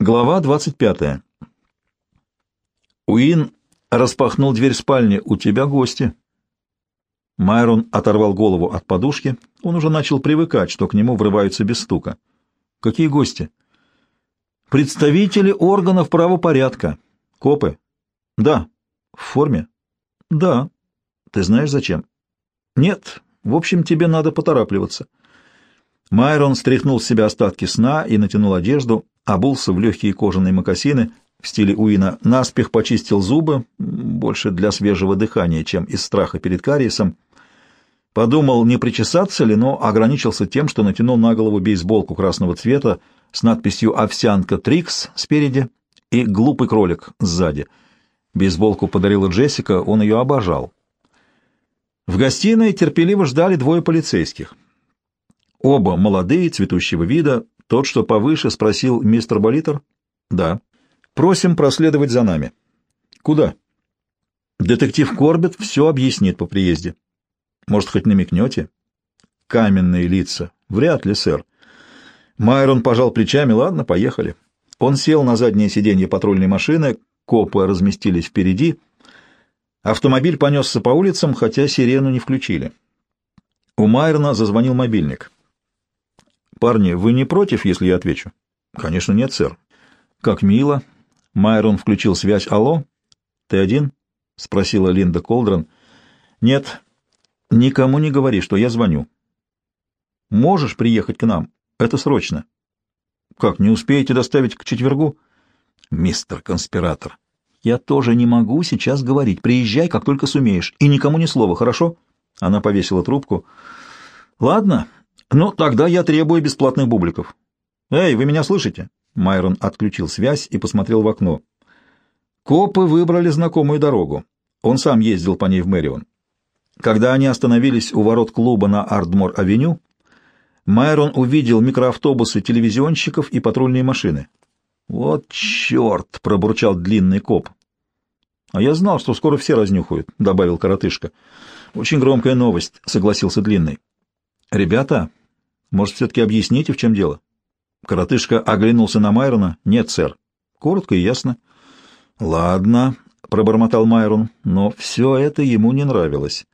Глава 25. Уин распахнул дверь спальни. «У тебя гости». Майрон оторвал голову от подушки. Он уже начал привыкать, что к нему врываются без стука. «Какие гости?» «Представители органов правопорядка. Копы?» «Да». «В форме?» «Да». «Ты знаешь, зачем?» «Нет. В общем, тебе надо поторапливаться». Майрон стряхнул с себя остатки сна и натянул одежду обулся в легкие кожаные мокасины в стиле Уина, наспех почистил зубы, больше для свежего дыхания, чем из страха перед кариесом. Подумал, не причесаться ли, но ограничился тем, что натянул на голову бейсболку красного цвета с надписью «Овсянка Трикс» спереди и «Глупый кролик» сзади. Бейсболку подарила Джессика, он ее обожал. В гостиной терпеливо ждали двое полицейских. Оба молодые, цветущего вида, тот, что повыше, спросил мистер Болитер. Да. Просим проследовать за нами. Куда? Детектив Корбет все объяснит по приезде. Может, хоть намекнете? Каменные лица. Вряд ли, сэр. Майрон пожал плечами. Ладно, поехали. Он сел на заднее сиденье патрульной машины, копы разместились впереди. Автомобиль понесся по улицам, хотя сирену не включили. У Майрона зазвонил мобильник. «Парни, вы не против, если я отвечу?» «Конечно нет, сэр». «Как мило». Майрон включил связь. «Алло? Ты один?» — спросила Линда Колдрон. «Нет. Никому не говори, что я звоню». «Можешь приехать к нам? Это срочно». «Как, не успеете доставить к четвергу?» «Мистер конспиратор, я тоже не могу сейчас говорить. Приезжай, как только сумеешь, и никому ни слова, хорошо?» Она повесила трубку. «Ладно». «Ну, тогда я требую бесплатных бубликов». «Эй, вы меня слышите?» Майрон отключил связь и посмотрел в окно. Копы выбрали знакомую дорогу. Он сам ездил по ней в Мэрион. Когда они остановились у ворот клуба на Ардмор-авеню, Майрон увидел микроавтобусы телевизионщиков и патрульные машины. «Вот черт!» — пробурчал длинный коп. «А я знал, что скоро все разнюхают», — добавил коротышка. «Очень громкая новость», — согласился длинный. «Ребята, может, все-таки объясните, в чем дело? Коротышка оглянулся на Майрона. Нет, сэр. Коротко и ясно. Ладно, пробормотал Майрон, но все это ему не нравилось.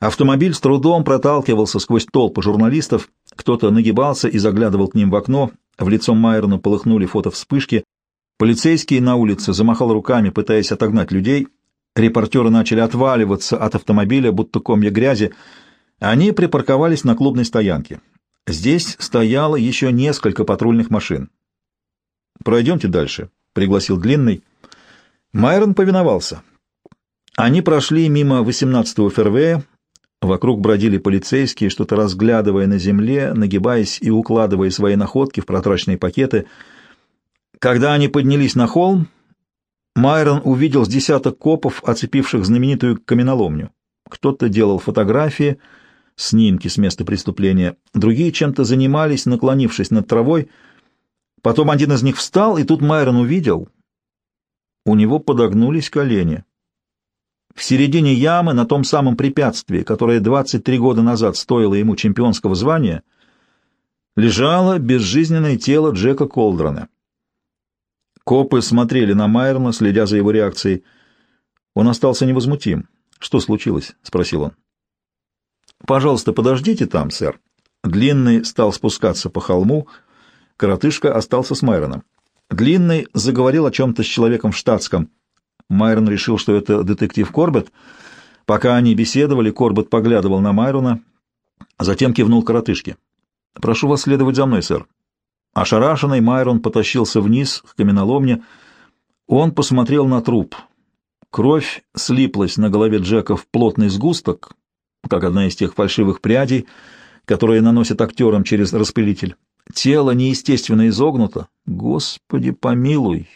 Автомобиль с трудом проталкивался сквозь толпу журналистов, кто-то нагибался и заглядывал к ним в окно, в лицо Майрона полыхнули фотовспышки, полицейский на улице замахал руками, пытаясь отогнать людей, репортеры начали отваливаться от автомобиля, будто комья грязи, они припарковались на клубной стоянке. Здесь стояло еще несколько патрульных машин. «Пройдемте дальше», — пригласил Длинный. Майрон повиновался. Они прошли мимо 18-го фервея, вокруг бродили полицейские, что-то разглядывая на земле, нагибаясь и укладывая свои находки в прозрачные пакеты. Когда они поднялись на холм, Майрон увидел с десяток копов, оцепивших знаменитую каменоломню. Кто-то делал фотографии — снимки с места преступления, другие чем-то занимались, наклонившись над травой. Потом один из них встал, и тут Майрон увидел. У него подогнулись колени. В середине ямы, на том самом препятствии, которое 23 года назад стоило ему чемпионского звания, лежало безжизненное тело Джека Колдрона. Копы смотрели на Майрона, следя за его реакцией. Он остался невозмутим. «Что случилось?» — спросил он. «Пожалуйста, подождите там, сэр». Длинный стал спускаться по холму, коротышка остался с Майроном. Длинный заговорил о чем-то с человеком в штатском. Майрон решил, что это детектив Корбет. Пока они беседовали, Корбет поглядывал на Майрона, затем кивнул коротышке. «Прошу вас следовать за мной, сэр». Ошарашенный Майрон потащился вниз к каменоломне. Он посмотрел на труп. Кровь слиплась на голове Джека в плотный сгусток, как одна из тех фальшивых прядей, которые наносят актерам через распылитель. Тело неестественно изогнуто. Господи, помилуй!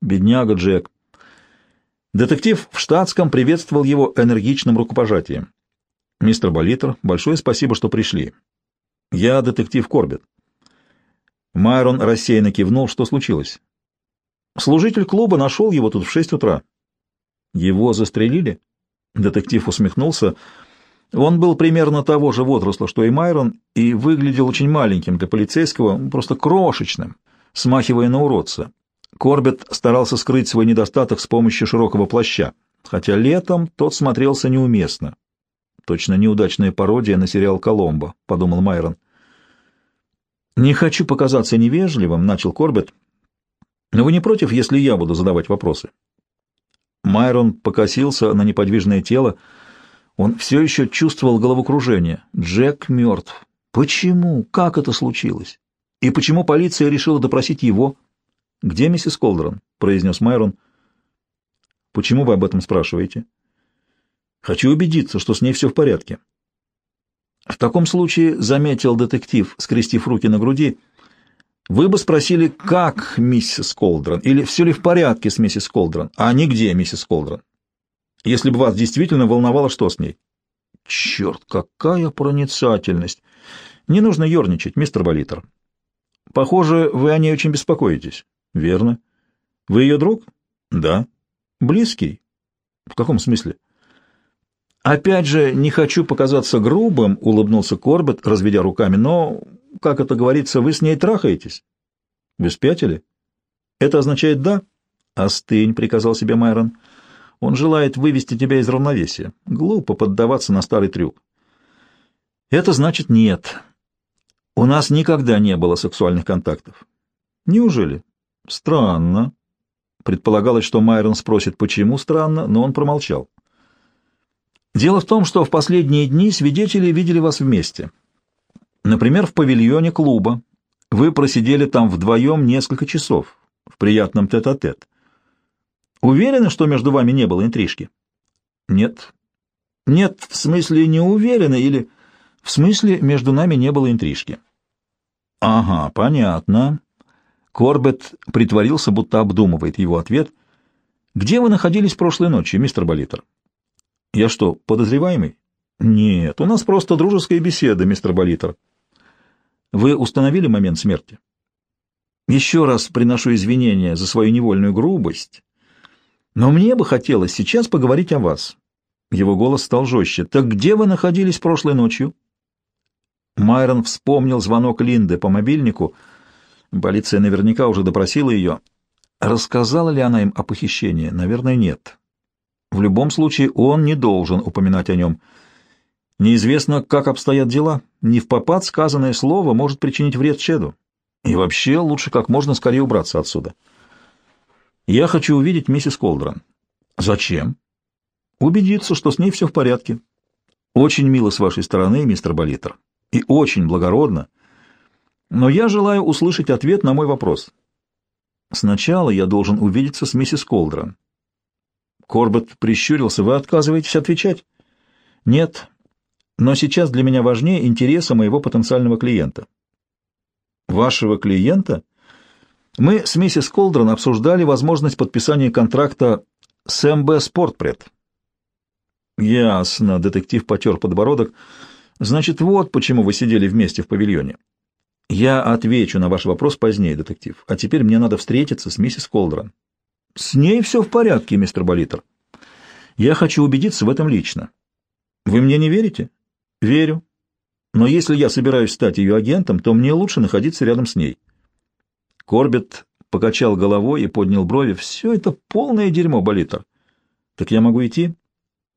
Бедняга Джек. Детектив в штатском приветствовал его энергичным рукопожатием. «Мистер Болитер, большое спасибо, что пришли. Я детектив Корбет». Майрон рассеянно кивнул. Что случилось? Служитель клуба нашел его тут в шесть утра. Его застрелили? Детектив усмехнулся. Он был примерно того же возраста, что и Майрон, и выглядел очень маленьким для полицейского, просто крошечным. смахивая на уродца. Корбет старался скрыть свой недостаток с помощью широкого плаща, хотя летом тот смотрелся неуместно. Точно неудачная пародия на сериал «Коломбо», — подумал Майрон. «Не хочу показаться невежливым», — начал Корбет. «Но вы не против, если я буду задавать вопросы?» Майрон покосился на неподвижное тело. Он все еще чувствовал головокружение. Джек мертв. Почему? Как это случилось? И почему полиция решила допросить его? «Где миссис Колдрон?» — произнес Майрон. «Почему вы об этом спрашиваете?» «Хочу убедиться, что с ней все в порядке». «В таком случае», — заметил детектив, скрестив руки на груди, — «вы бы спросили, как миссис Колдрон, или все ли в порядке с миссис Колдрон, а не где миссис Колдрон, если бы вас действительно волновало, что с ней». «Черт, какая проницательность! Не нужно ерничать, мистер Болитер. Похоже, вы о ней очень беспокоитесь». Верно. Вы ее друг? Да. Близкий? В каком смысле? Опять же, не хочу показаться грубым, улыбнулся Корбет, разведя руками, но, как это говорится, вы с ней трахаетесь. Вы спятили? Это означает «да»? Остынь, приказал себе Майрон. Он желает вывести тебя из равновесия. Глупо поддаваться на старый трюк. Это значит нет. У нас никогда не было сексуальных контактов. Неужели? Странно. Предполагалось, что Майрон спросит, почему странно, но он промолчал. Дело в том, что в последние дни свидетели видели вас вместе. Например, в павильоне клуба. Вы просидели там вдвоем несколько часов, в приятном тет-а-тет. -тет. Уверены, что между вами не было интрижки? Нет. Нет, в смысле не уверены или... В смысле между нами не было интрижки. Ага, понятно. Корбет притворился, будто обдумывает его ответ. «Где вы находились прошлой ночью, мистер Болитер?» «Я что, подозреваемый?» «Нет, у нас просто дружеская беседа, мистер Болитер». «Вы установили момент смерти?» «Еще раз приношу извинения за свою невольную грубость, но мне бы хотелось сейчас поговорить о вас». Его голос стал жестче. «Так где вы находились прошлой ночью?» Майрон вспомнил звонок Линды по мобильнику — Полиция наверняка уже допросила ее. Рассказала ли она им о похищении? Наверное, нет. В любом случае, он не должен упоминать о нем. Неизвестно, как обстоят дела. Не в попад сказанное слово может причинить вред Чеду. И вообще лучше как можно скорее убраться отсюда. Я хочу увидеть миссис Колдрон. Зачем? Убедиться, что с ней все в порядке. Очень мило с вашей стороны, мистер Болитер. И очень благородно. Но я желаю услышать ответ на мой вопрос. Сначала я должен увидеться с миссис Колдрон. Корбет прищурился. Вы отказываетесь отвечать? Нет. Но сейчас для меня важнее интереса моего потенциального клиента. Вашего клиента? Мы с миссис Колдрон обсуждали возможность подписания контракта с МБ Спортпред. Ясно, детектив потер подбородок. Значит, вот почему вы сидели вместе в павильоне. Я отвечу на ваш вопрос позднее, детектив. А теперь мне надо встретиться с миссис Колдрон. С ней все в порядке, мистер Болитер. Я хочу убедиться в этом лично. Вы мне не верите? Верю. Но если я собираюсь стать ее агентом, то мне лучше находиться рядом с ней. Корбет покачал головой и поднял брови. Все это полное дерьмо, Болитер. Так я могу идти?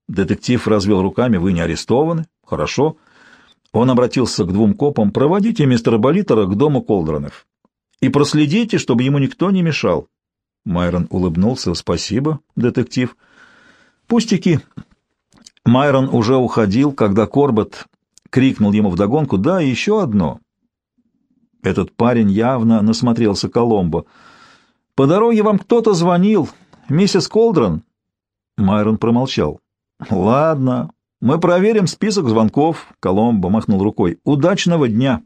Детектив развел руками. Вы не арестованы? Хорошо. Он обратился к двум копам. «Проводите мистера Болитера к дому Колдронов и проследите, чтобы ему никто не мешал». Майрон улыбнулся. «Спасибо, детектив». «Пустяки». Майрон уже уходил, когда Корбет крикнул ему вдогонку «Да, еще одно». Этот парень явно насмотрелся Коломбо. «По дороге вам кто-то звонил. Миссис Колдрон?» Майрон промолчал. «Ладно, мы проверим список звонков. Коломбо махнул рукой. Удачного дня!